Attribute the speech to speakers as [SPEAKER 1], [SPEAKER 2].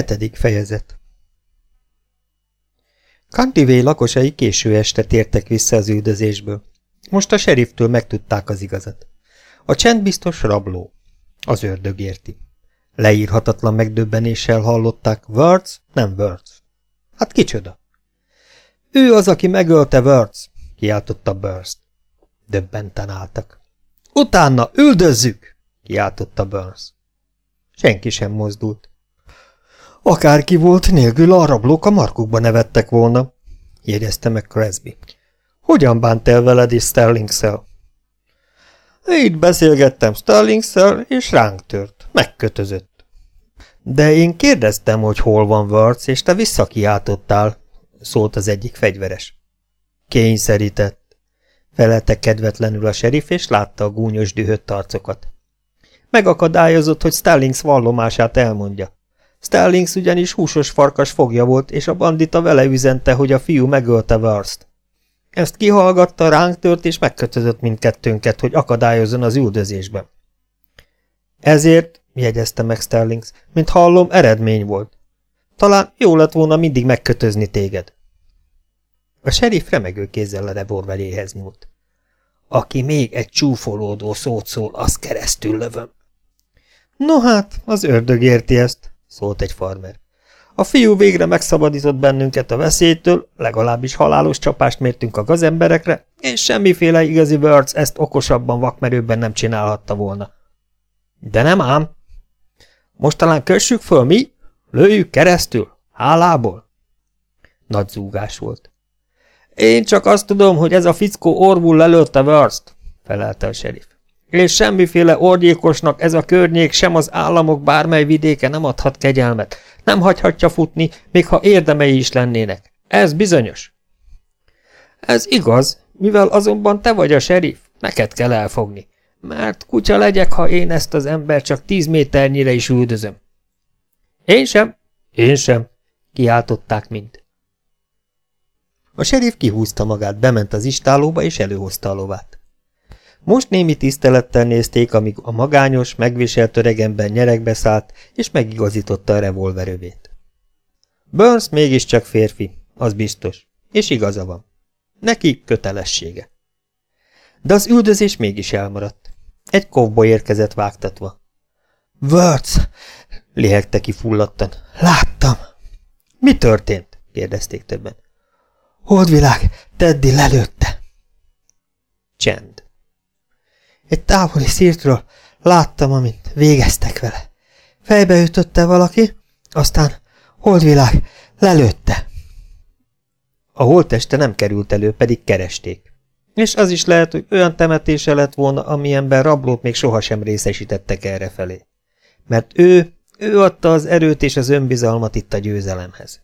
[SPEAKER 1] Hetedik fejezet Kantivé lakosai késő este tértek vissza az üldözésből. Most a seriftől megtudták az igazat. A csendbiztos rabló. Az ördög érti. Leírhatatlan megdöbbenéssel hallották, Words, nem Words. Hát kicsoda? Ő az, aki megölte Words, kiáltotta Burst. Döbbenten álltak. Utána üldözzük, kiáltotta Burns. Senki sem mozdult. Akárki volt, nélkül a rablók a markukba nevettek volna, jegyezte meg Cresby. Hogyan bánt el veled és Sterlingszel? Itt beszélgettem Sterlingszel, és ránk tört. Megkötözött. De én kérdeztem, hogy hol van Warts, és te visszakiáltottál, szólt az egyik fegyveres. Kényszerített. Felelte kedvetlenül a serif, és látta a gúnyos dühött arcokat. Megakadályozott, hogy Stallings vallomását elmondja. Stallings ugyanis húsos farkas fogja volt, és a bandita vele üzente, hogy a fiú megölte Warst. Ezt kihallgatta, ránk tört, és megkötözött mindkettőnket, hogy akadályozzon az üldözésben. Ezért, jegyezte meg Sterlings, mint hallom, eredmény volt. Talán jó lett volna mindig megkötözni téged. A sheriff remegő kézzel a revolveréhez nyúlt. Aki még egy csúfolódó szót szól, az keresztül lövöm. No hát, az ördög érti ezt, szólt egy farmer. A fiú végre megszabadított bennünket a veszélytől, legalábbis halálos csapást mértünk a gazemberekre, és semmiféle igazi Words ezt okosabban, vakmerőbben nem csinálhatta volna. De nem ám. Most talán kössük föl mi? Lőjük keresztül? Hálából? Nagy zúgás volt. Én csak azt tudom, hogy ez a fickó orvul lelőtte Worst, felelte a serif. És semmiféle orgyékosnak ez a környék sem az államok bármely vidéke nem adhat kegyelmet. Nem hagyhatja futni, még ha érdemei is lennének. Ez bizonyos. Ez igaz, mivel azonban te vagy a serif, neked kell elfogni. Mert kutya legyek, ha én ezt az ember csak tíz méternyire is üldözöm. Én sem, én sem, kiáltották mind. A serif kihúzta magát, bement az istálóba és előhozta a lovát. Most némi tisztelettel nézték, amíg a magányos, megviselt öregemben nyerekbe szállt, és megigazította a revolverövét. Burns mégiscsak férfi, az biztos, és igaza van. Neki kötelessége. De az üldözés mégis elmaradt. Egy kovboly érkezett vágtatva. Words! lihegte ki fulladtan. Láttam! Mi történt? kérdezték többen. Holdvilág, Teddy lelőtte. Csend. Egy távoli szírtről láttam, amint végeztek vele. Fejbe ütötte valaki, aztán holdvilág lelőtte. A holteste nem került elő, pedig keresték. És az is lehet, hogy olyan temetése lett volna, amilyenben rablót még sohasem részesítettek errefelé. Mert ő, ő adta az erőt és az önbizalmat itt a győzelemhez.